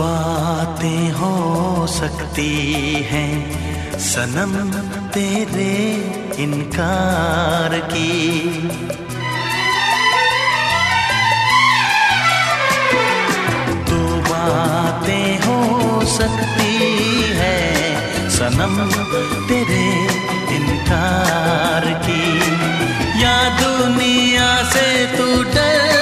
बातें हो सकती हैं। सनम तेरे इनकार की। दो बातें हो सकती है। सनम तेरे इनकार की। या दुनिया से तू डरती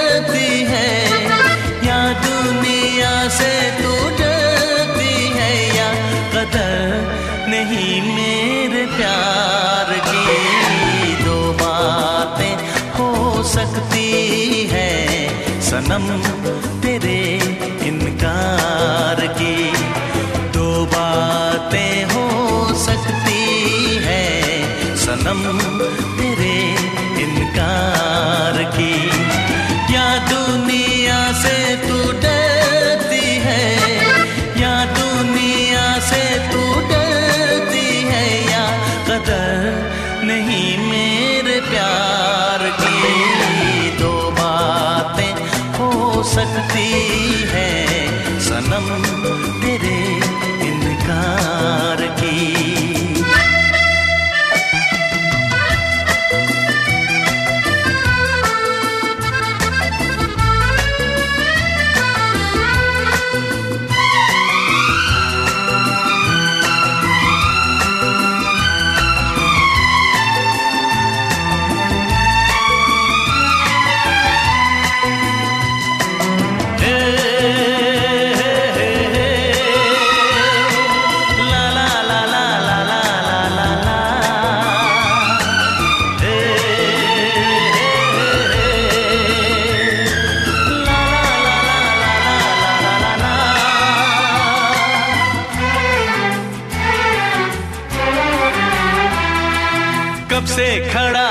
नहीं मेरे प्यार की दो बातें हो सकती है। सनम तेरे इनकार की दो बातें हो सकती है। सनम तेरे इनकार की से खड़ा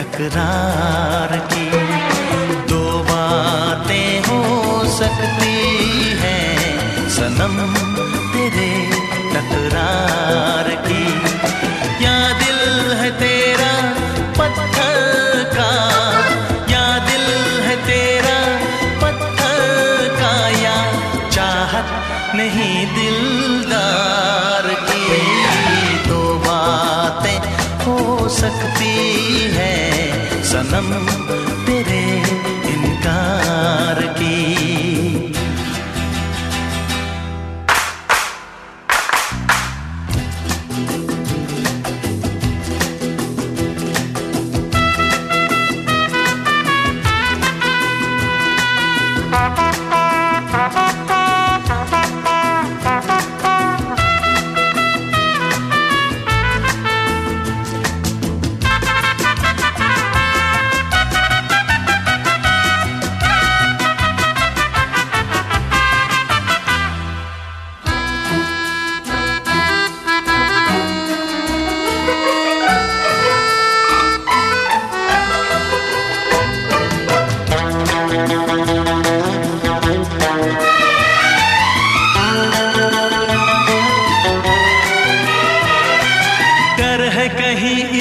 तकरार सनम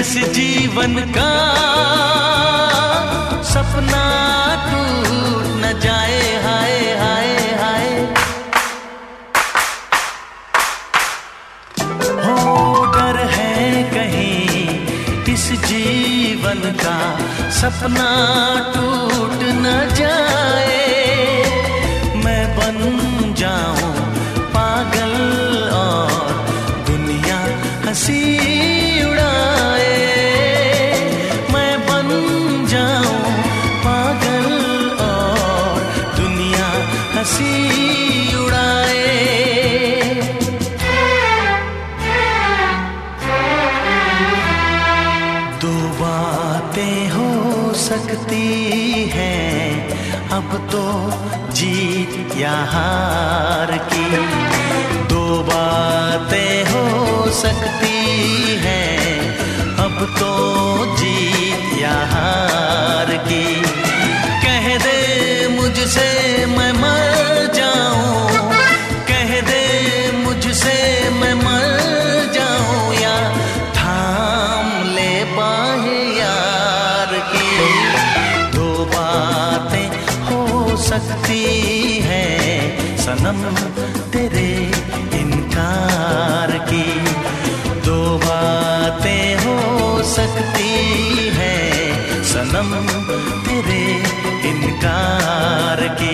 इस जीवन का। सपना टूट न जाए, हाय हाय हाय। हो डर है कहीं इस जीवन का। सपना टूट अब तो जीत या हार की। दो बातें हो सकती हैं, अब तो जीत या हार की। सकती है। सनम, तेरे इनकार की दो बातें हो सकती है। सनम, तेरे इनकार की